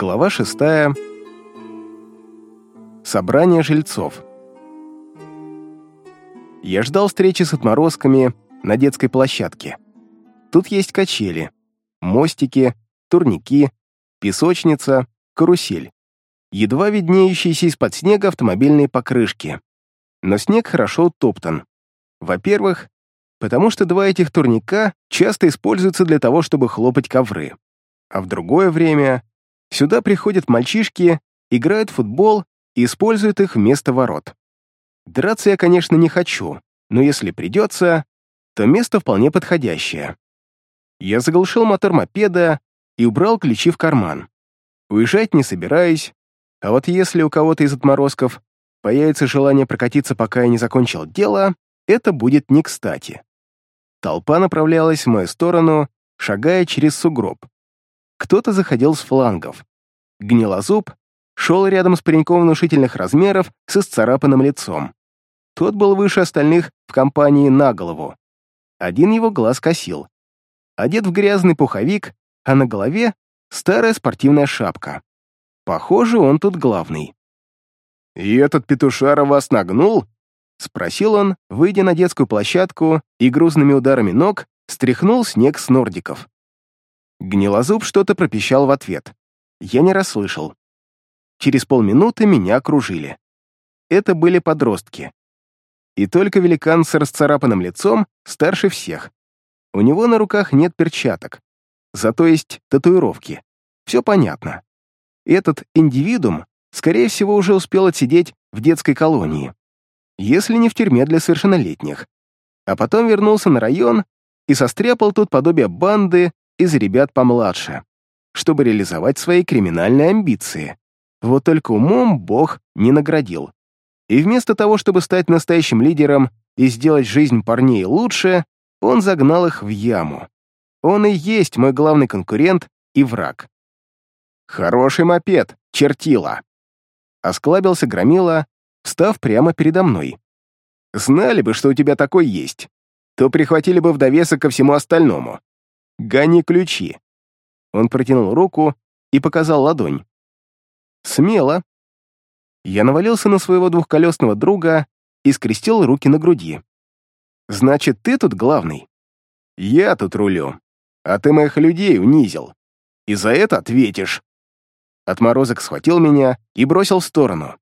Глава шестая. Собрание жильцов. Я ждал встречи с отморозками на детской площадке. Тут есть качели, мостики, турники, песочница, карусель. Едва виднеющиеся из-под снега автомобильные покрышки. Но снег хорошо утоптан. Во-первых, потому что два этих турника часто используются для того, чтобы хлопать ковры. А в другое время сюда приходят мальчишки, играют в футбол и используют их вместо ворот. Драться я, конечно, не хочу, но если придется, то место вполне подходящее. Я заглушил мотор мопеда и убрал ключи в карман. Уезжать не собираюсь, а вот если у кого-то из отморозков появится желание прокатиться, пока я не закончил дело, это будет не кстати. Толпа направлялась в мою сторону, шагая через сугроб. Кто-то заходил с флангов. Гнилозуб шел рядом с пареньком внушительных размеров с исцарапанным лицом. Тот был выше остальных в компании на голову. Один его глаз косил. Одет в грязный пуховик, а на голове старая спортивная шапка. Похоже, он тут главный. «И этот петушара вас нагнул?» — спросил он, выйдя на детскую площадку и грузными ударами ног стряхнул снег с нордиков. Гнилозуб что-то пропищал в ответ. Я не расслышал. Через полминуты меня окружили. Это были подростки. И только великан с расцарапанным лицом старше всех. У него на руках нет перчаток, зато есть татуировки. Все понятно. Этот индивидуум, скорее всего, уже успел отсидеть в детской колонии если не в тюрьме для совершеннолетних. А потом вернулся на район и состряпал тут подобие банды из ребят помладше, чтобы реализовать свои криминальные амбиции. Вот только умом Бог не наградил. И вместо того, чтобы стать настоящим лидером и сделать жизнь парней лучше, он загнал их в яму. Он и есть мой главный конкурент и враг. «Хороший мопед, чертила!» Осклабился Громила, встав прямо передо мной. «Знали бы, что у тебя такой есть, то прихватили бы в довесок ко всему остальному. Гони ключи». Он протянул руку и показал ладонь. «Смело». Я навалился на своего двухколесного друга и скрестил руки на груди. «Значит, ты тут главный?» «Я тут рулю, а ты моих людей унизил. И за это ответишь». Отморозок схватил меня и бросил в сторону.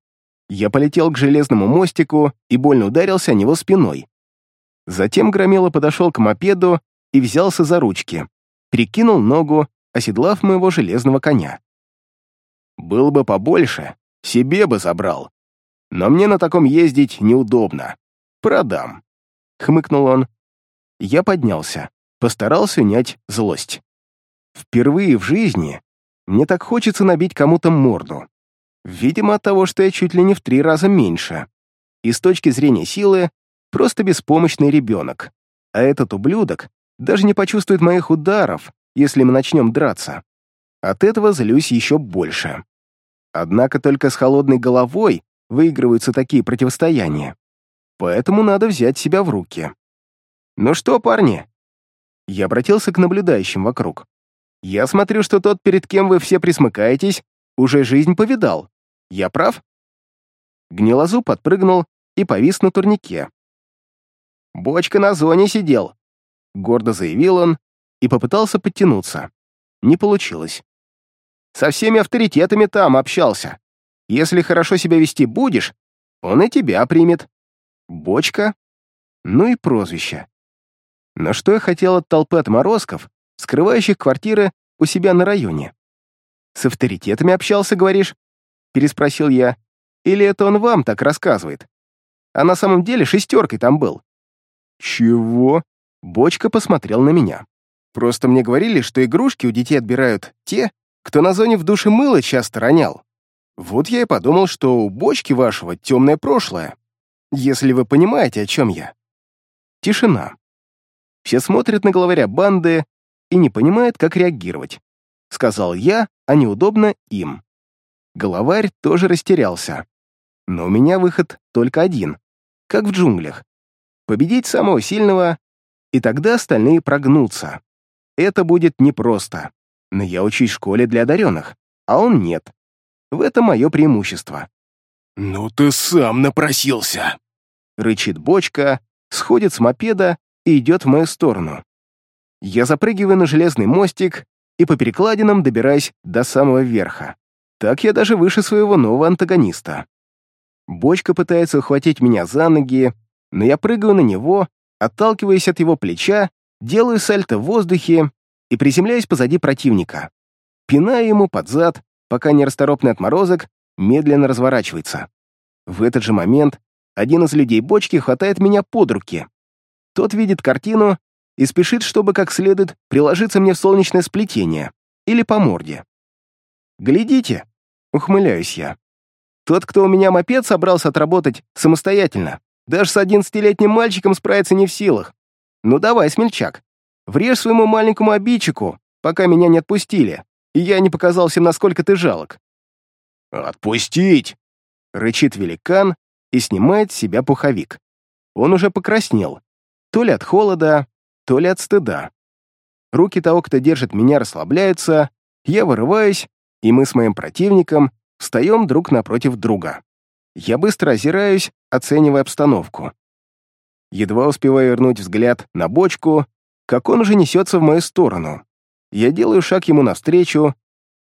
Я полетел к железному мостику и больно ударился о него спиной. Затем Громила подошел к мопеду и взялся за ручки, прикинул ногу, оседлав моего железного коня. «Был бы побольше, себе бы забрал. Но мне на таком ездить неудобно. Продам», — хмыкнул он. Я поднялся, постарался унять злость. Впервые в жизни мне так хочется набить кому-то морду. Видимо, от того, что я чуть ли не в три раза меньше. И с точки зрения силы, просто беспомощный ребенок. А этот ублюдок даже не почувствует моих ударов, если мы начнем драться. От этого злюсь еще больше. Однако только с холодной головой выигрываются такие противостояния. Поэтому надо взять себя в руки. «Ну что, парни?» Я обратился к наблюдающим вокруг. «Я смотрю, что тот, перед кем вы все присмыкаетесь, уже жизнь повидал. Я прав?» Гнилозуб подпрыгнул и повис на турнике. «Бочка на зоне сидел», — гордо заявил он и попытался подтянуться. Не получилось. «Со всеми авторитетами там общался. Если хорошо себя вести будешь, он и тебя примет. Бочка? Ну и прозвище. Но что я хотел от толпы отморозков, скрывающих квартиры у себя на районе? С авторитетами общался, говоришь? переспросил я. «Или это он вам так рассказывает? А на самом деле шестеркой там был». «Чего?» Бочка посмотрел на меня. «Просто мне говорили, что игрушки у детей отбирают те, кто на зоне в душе мыло часто ронял. Вот я и подумал, что у бочки вашего темное прошлое, если вы понимаете, о чем я». Тишина. Все смотрят на главаря банды и не понимают, как реагировать. Сказал я, а неудобно им. Головарь тоже растерялся. Но у меня выход только один, как в джунглях. Победить самого сильного, и тогда остальные прогнутся. Это будет непросто, но я учусь в школе для одаренных. а он нет. В этом мое преимущество. «Ну ты сам напросился!» Рычит бочка, сходит с мопеда и идет в мою сторону. Я запрыгиваю на железный мостик и по перекладинам добираюсь до самого верха. Так я даже выше своего нового антагониста. Бочка пытается ухватить меня за ноги, но я прыгаю на него, отталкиваясь от его плеча, делаю сальто в воздухе и приземляюсь позади противника. Пинаю ему под зад, пока нерасторопный отморозок медленно разворачивается. В этот же момент один из людей бочки хватает меня под руки. Тот видит картину и спешит, чтобы как следует приложиться мне в солнечное сплетение или по морде. «Глядите!» — ухмыляюсь я. «Тот, кто у меня мопед собрался отработать самостоятельно, даже с одиннадцатилетним мальчиком справиться не в силах. Ну давай, смельчак, врежь своему маленькому обидчику, пока меня не отпустили, и я не показал всем, насколько ты жалок». «Отпустить!» — рычит великан и снимает с себя пуховик. Он уже покраснел, то ли от холода, то ли от стыда. Руки того, кто держит меня, расслабляются, я вырываюсь, и мы с моим противником встаем друг напротив друга. Я быстро озираюсь, оценивая обстановку. Едва успеваю вернуть взгляд на бочку, как он уже несется в мою сторону. Я делаю шаг ему навстречу,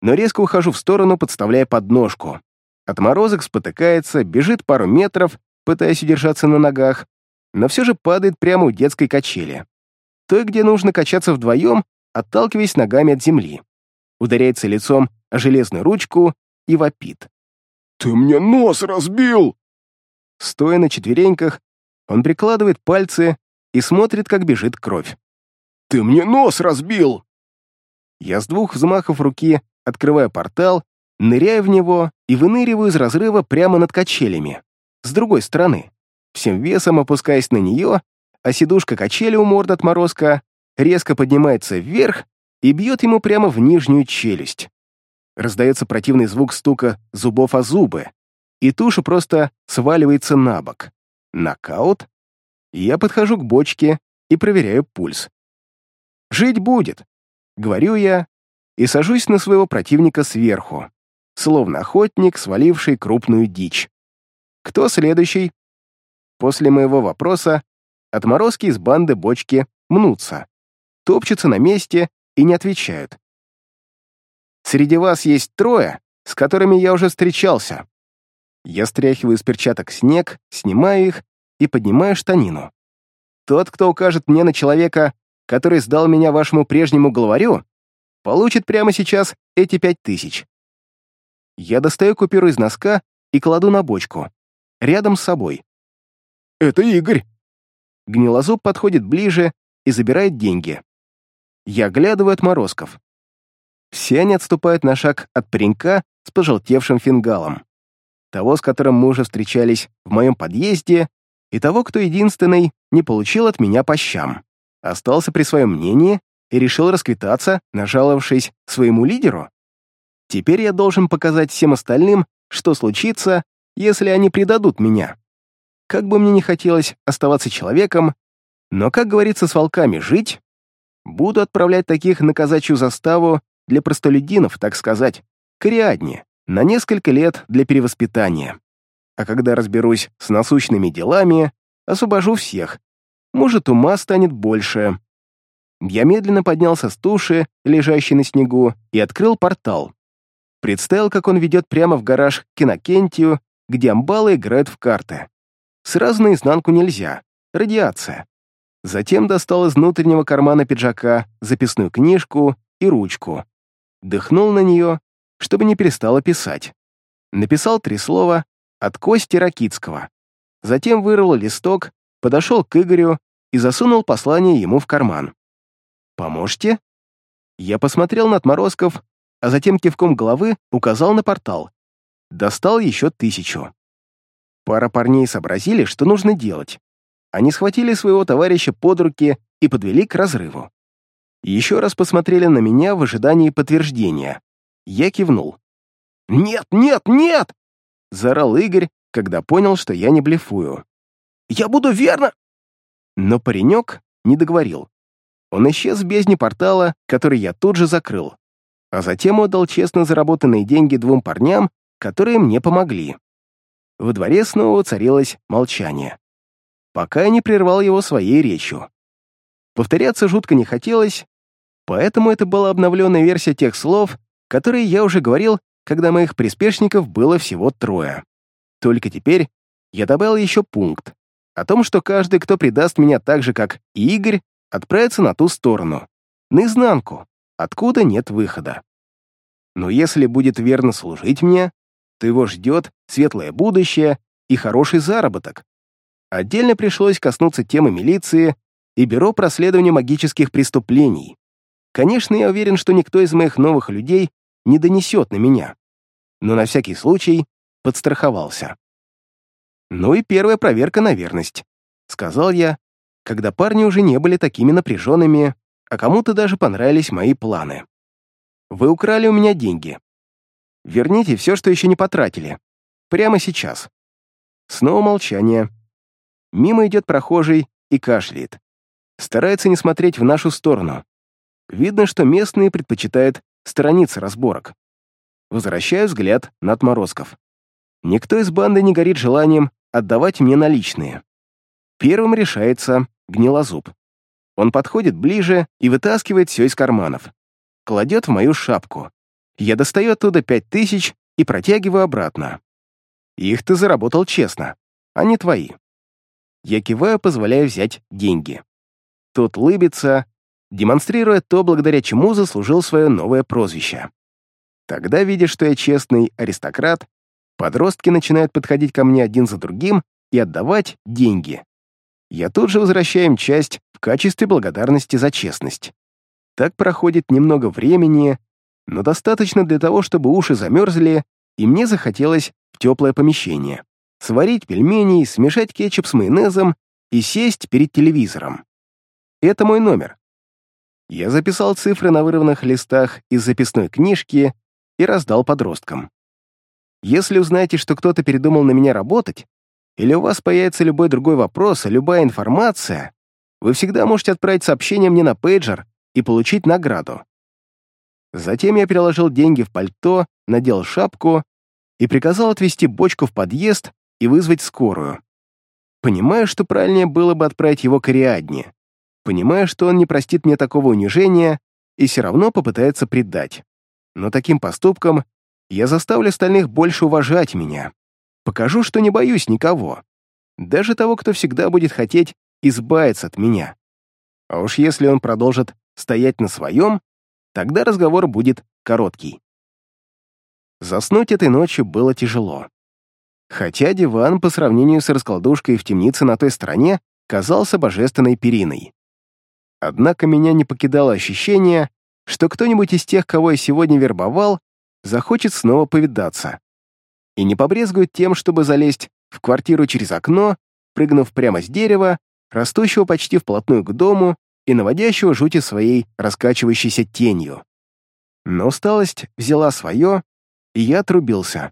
но резко ухожу в сторону, подставляя подножку. Отморозок спотыкается, бежит пару метров, пытаясь удержаться на ногах, но все же падает прямо у детской качели той, где нужно качаться вдвоем, отталкиваясь ногами от земли. Ударяется лицом о железную ручку и вопит. «Ты мне нос разбил!» Стоя на четвереньках, он прикладывает пальцы и смотрит, как бежит кровь. «Ты мне нос разбил!» Я с двух взмахов руки открываю портал, ныряю в него и выныриваю из разрыва прямо над качелями, с другой стороны, всем весом опускаясь на нее а сидушка качели у морда отморозка резко поднимается вверх и бьет ему прямо в нижнюю челюсть. Раздается противный звук стука зубов о зубы, и туша просто сваливается на бок. Нокаут. Я подхожу к бочке и проверяю пульс. «Жить будет», — говорю я, и сажусь на своего противника сверху, словно охотник, сваливший крупную дичь. «Кто следующий?» После моего вопроса Отморозки из банды бочки мнутся, топчутся на месте и не отвечают. Среди вас есть трое, с которыми я уже встречался. Я стряхиваю из перчаток снег, снимаю их и поднимаю штанину. Тот, кто укажет мне на человека, который сдал меня вашему прежнему главарю, получит прямо сейчас эти пять тысяч. Я достаю купюру из носка и кладу на бочку, рядом с собой. «Это Игорь», Гнилозуб подходит ближе и забирает деньги. Я глядываю от морозков. Все они отступают на шаг от паренька с пожелтевшим фингалом. Того, с которым мы уже встречались в моем подъезде, и того, кто единственный не получил от меня по щам. Остался при своем мнении и решил расквитаться, нажаловавшись своему лидеру. Теперь я должен показать всем остальным, что случится, если они предадут меня. Как бы мне не хотелось оставаться человеком, но, как говорится, с волками жить, буду отправлять таких на казачью заставу для простолюдинов, так сказать, к на несколько лет для перевоспитания. А когда разберусь с насущными делами, освобожу всех. Может, ума станет больше. Я медленно поднялся с туши, лежащей на снегу, и открыл портал. Представил, как он ведет прямо в гараж к Кинокентию, где амбалы играют в карты. Сразу наизнанку нельзя. Радиация. Затем достал из внутреннего кармана пиджака записную книжку и ручку. Дыхнул на нее, чтобы не перестала писать. Написал три слова от Кости Ракицкого. Затем вырвал листок, подошел к Игорю и засунул послание ему в карман. «Поможете?» Я посмотрел на отморозков, а затем кивком головы указал на портал. Достал еще тысячу. Пара парней сообразили, что нужно делать. Они схватили своего товарища под руки и подвели к разрыву. Еще раз посмотрели на меня в ожидании подтверждения. Я кивнул. «Нет, нет, нет!» — заорал Игорь, когда понял, что я не блефую. «Я буду верно...» Но паренек не договорил. Он исчез в бездне портала, который я тут же закрыл. а затем отдал честно заработанные деньги двум парням, которые мне помогли. Во дворе снова царилось молчание. Пока я не прервал его своей речью. Повторяться жутко не хотелось, поэтому это была обновленная версия тех слов, которые я уже говорил, когда моих приспешников было всего трое. Только теперь я добавил еще пункт о том, что каждый, кто предаст меня так же, как и Игорь, отправится на ту сторону, наизнанку, откуда нет выхода. Но если будет верно служить мне, то его ждет светлое будущее и хороший заработок. Отдельно пришлось коснуться темы милиции и Бюро проследования магических преступлений. Конечно, я уверен, что никто из моих новых людей не донесет на меня. Но на всякий случай подстраховался. «Ну и первая проверка на верность», — сказал я, когда парни уже не были такими напряженными, а кому-то даже понравились мои планы. «Вы украли у меня деньги. Верните все, что еще не потратили. Прямо сейчас». Снова молчание. Мимо идет прохожий и кашляет. Старается не смотреть в нашу сторону. Видно, что местные предпочитают сторониться разборок. Возвращаю взгляд на отморозков. Никто из банды не горит желанием отдавать мне наличные. Первым решается гнилозуб. Он подходит ближе и вытаскивает все из карманов. Кладет в мою шапку. Я достаю оттуда пять тысяч и протягиваю обратно. Их ты заработал честно, а не твои. Я киваю, позволяя взять деньги. Тот лыбится, демонстрируя то, благодаря чему заслужил свое новое прозвище. Тогда, видя, что я честный аристократ, подростки начинают подходить ко мне один за другим и отдавать деньги. Я тут же возвращаю им часть в качестве благодарности за честность. Так проходит немного времени, но достаточно для того, чтобы уши замерзли, и мне захотелось в теплое помещение. Сварить пельмени, смешать кетчуп с майонезом и сесть перед телевизором. Это мой номер. Я записал цифры на вырванных листах из записной книжки и раздал подросткам. Если узнаете, что кто-то передумал на меня работать, или у вас появится любой другой вопрос, любая информация, вы всегда можете отправить сообщение мне на пейджер и получить награду. Затем я переложил деньги в пальто, надел шапку и приказал отвезти бочку в подъезд и вызвать скорую. Понимаю, что правильнее было бы отправить его к Ариадне. Понимаю, что он не простит мне такого унижения и все равно попытается предать. Но таким поступком я заставлю остальных больше уважать меня. Покажу, что не боюсь никого. Даже того, кто всегда будет хотеть избавиться от меня. А уж если он продолжит стоять на своем, тогда разговор будет короткий. Заснуть этой ночью было тяжело. Хотя диван по сравнению с раскладушкой в темнице на той стороне казался божественной периной. Однако меня не покидало ощущение, что кто-нибудь из тех, кого я сегодня вербовал, захочет снова повидаться. И не побрезгует тем, чтобы залезть в квартиру через окно, прыгнув прямо с дерева, растущего почти вплотную к дому и наводящего жути своей раскачивающейся тенью. Но усталость взяла свое, и я отрубился.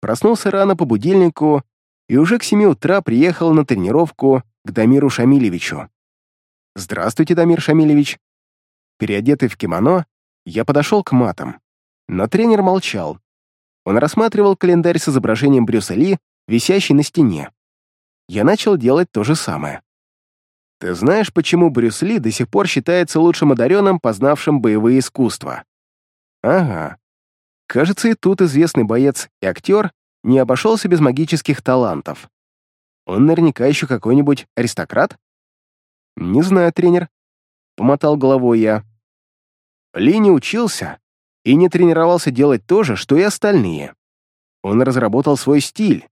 Проснулся рано по будильнику и уже к семи утра приехал на тренировку к Дамиру Шамилевичу. «Здравствуйте, Дамир Шамилевич». Переодетый в кимоно, я подошел к матам. Но тренер молчал. Он рассматривал календарь с изображением Брюса Ли, висящий на стене. Я начал делать то же самое. Ты знаешь, почему Брюс Ли до сих пор считается лучшим одаренным, познавшим боевые искусства? Ага. Кажется, и тут известный боец и актер не обошелся без магических талантов. Он наверняка еще какой-нибудь аристократ? Не знаю, тренер. Помотал головой я. Ли не учился, и не тренировался делать то же, что и остальные. Он разработал свой стиль,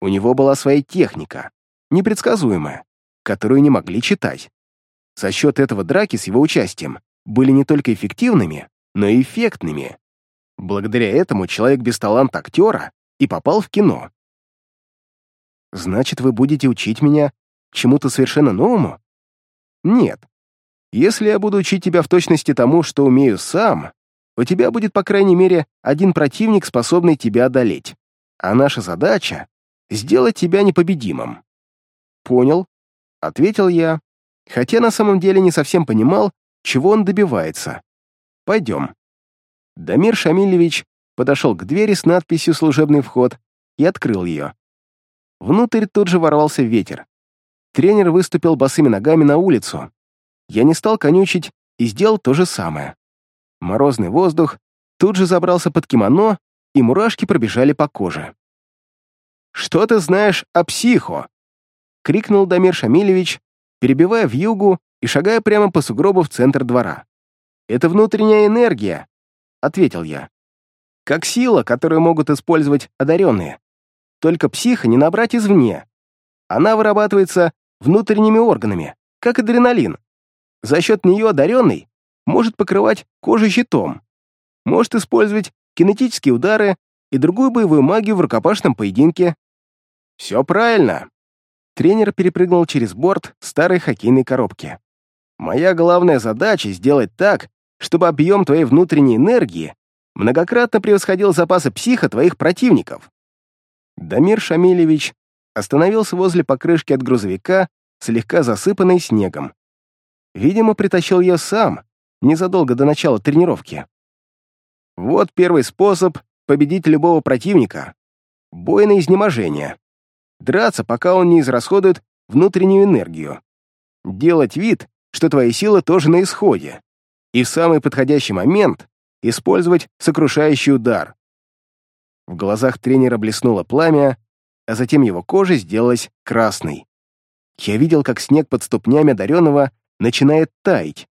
у него была своя техника, непредсказуемая, которую не могли читать. За счет этого драки с его участием были не только эффективными, но и эффектными. Благодаря этому человек без таланта актера и попал в кино. Значит, вы будете учить меня чему-то совершенно новому? Нет. Если я буду учить тебя в точности тому, что умею сам, у тебя будет, по крайней мере, один противник, способный тебя одолеть. А наша задача — сделать тебя непобедимым». «Понял», — ответил я, хотя на самом деле не совсем понимал, чего он добивается. «Пойдем». Дамир Шамилевич подошел к двери с надписью «Служебный вход» и открыл ее. Внутрь тут же ворвался ветер. Тренер выступил босыми ногами на улицу. Я не стал конючить и сделал то же самое. Морозный воздух тут же забрался под кимоно, и мурашки пробежали по коже. «Что ты знаешь о психо?» — крикнул Дамир Шамилевич, перебивая в югу и шагая прямо по сугробу в центр двора. «Это внутренняя энергия», — ответил я. «Как сила, которую могут использовать одаренные. Только психа не набрать извне. Она вырабатывается внутренними органами, как адреналин. За счет нее одаренный может покрывать кожу щитом, может использовать кинетические удары и другую боевую магию в рукопашном поединке. Все правильно. Тренер перепрыгнул через борт старой хоккейной коробки. Моя главная задача — сделать так, чтобы объем твоей внутренней энергии многократно превосходил запасы психа твоих противников. Дамир Шамилевич остановился возле покрышки от грузовика, слегка засыпанной снегом. Видимо, притащил ее сам, незадолго до начала тренировки. Вот первый способ победить любого противника. Бой на изнеможение. Драться, пока он не израсходует внутреннюю энергию. Делать вид, что твои силы тоже на исходе. И в самый подходящий момент использовать сокрушающий удар. В глазах тренера блеснуло пламя, а затем его кожа сделалась красной. Я видел, как снег под ступнями одаренного начинает таять.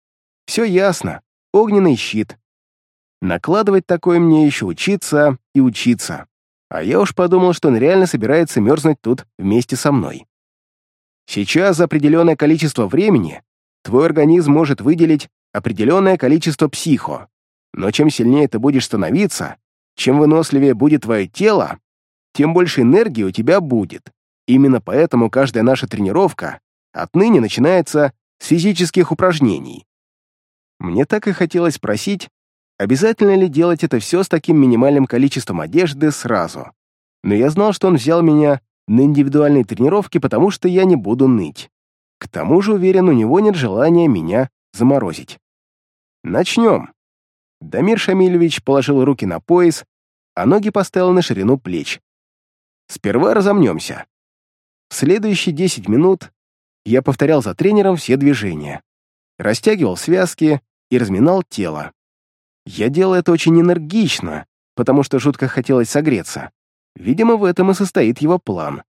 Все ясно. Огненный щит. Накладывать такое мне еще учиться и учиться. А я уж подумал, что он реально собирается мерзнуть тут вместе со мной. Сейчас за определенное количество времени твой организм может выделить определенное количество психо. Но чем сильнее ты будешь становиться, чем выносливее будет твое тело, тем больше энергии у тебя будет. Именно поэтому каждая наша тренировка отныне начинается с физических упражнений. Мне так и хотелось спросить, обязательно ли делать это все с таким минимальным количеством одежды сразу. Но я знал, что он взял меня на индивидуальные тренировки, потому что я не буду ныть. К тому же, уверен, у него нет желания меня заморозить. Начнем. Дамир Шамильевич положил руки на пояс, а ноги поставил на ширину плеч. Сперва разомнемся. В следующие 10 минут я повторял за тренером все движения. Растягивал связки и разминал тело. Я делал это очень энергично, потому что жутко хотелось согреться. Видимо, в этом и состоит его план.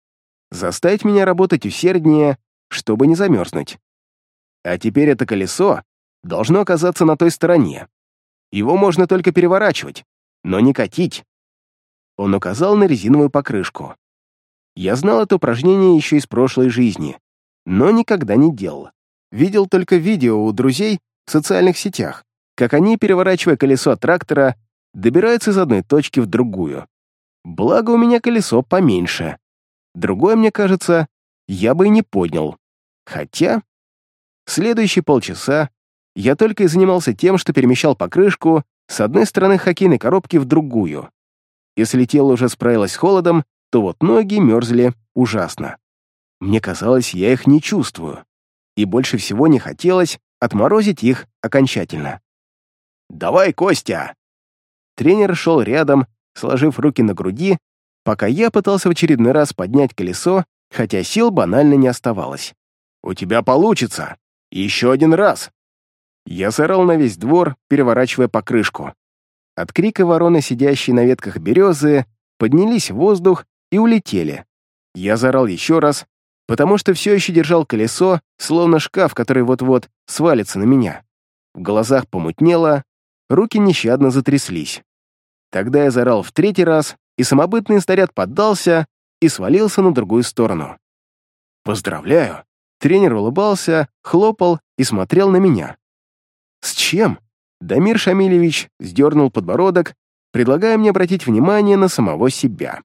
Заставить меня работать усерднее, чтобы не замерзнуть. А теперь это колесо должно оказаться на той стороне. Его можно только переворачивать, но не катить. Он указал на резиновую покрышку. Я знал это упражнение еще из прошлой жизни, но никогда не делал. Видел только видео у друзей в социальных сетях, как они, переворачивая колесо трактора, добираются из одной точки в другую. Благо у меня колесо поменьше. Другое, мне кажется, я бы и не поднял. Хотя... Следующие полчаса я только и занимался тем, что перемещал покрышку с одной стороны хоккейной коробки в другую. Если тело уже справилось с холодом, то вот ноги мерзли ужасно. Мне казалось, я их не чувствую. И больше всего не хотелось отморозить их окончательно. «Давай, Костя!» Тренер шел рядом, сложив руки на груди, пока я пытался в очередной раз поднять колесо, хотя сил банально не оставалось. «У тебя получится! Еще один раз!» Я сорал на весь двор, переворачивая покрышку. От крика вороны, сидящие на ветках березы, поднялись в воздух и улетели. Я заорал еще раз, потому что все еще держал колесо, словно шкаф, который вот-вот свалится на меня. В глазах помутнело, руки нещадно затряслись. Тогда я заорал в третий раз, и самобытный снаряд поддался и свалился на другую сторону. «Поздравляю!» Тренер улыбался, хлопал и смотрел на меня. «С чем?» Дамир Шамилевич сдернул подбородок, предлагая мне обратить внимание на самого себя.